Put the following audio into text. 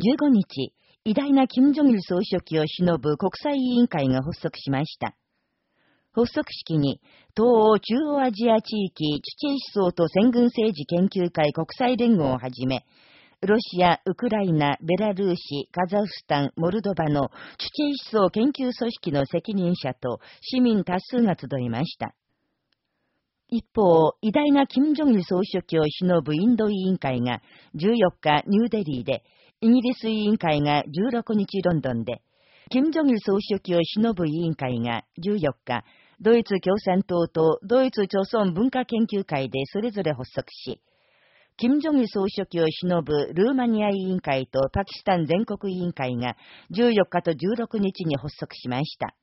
15日、偉大な金正日総書記を偲ぶ国際委員会が発足しました。発足式に、東欧中央アジア地域チュチェ思想と戦軍政治研究会国際連合をはじめ、ロシア、ウクライナ、ベラルーシ、カザフスタン、モルドバのチュチェ思想研究組織の責任者と市民多数が集いました。一方、偉大な金正日総書記を偲ぶインド委員会が14日ニューデリーで、イギリス委員会が16日ロンドンで、金正日総書記を偲ぶ委員会が14日、ドイツ共産党とドイツ朝鮮文化研究会でそれぞれ発足し、金正日総書記を偲ぶルーマニア委員会とパキスタン全国委員会が14日と16日に発足しました。